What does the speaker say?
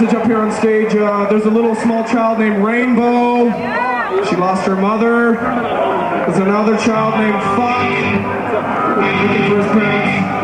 message up here on stage. Uh, there's a little small child named Rainbow. She lost her mother. There's another child named Fuck. Looking for his parents.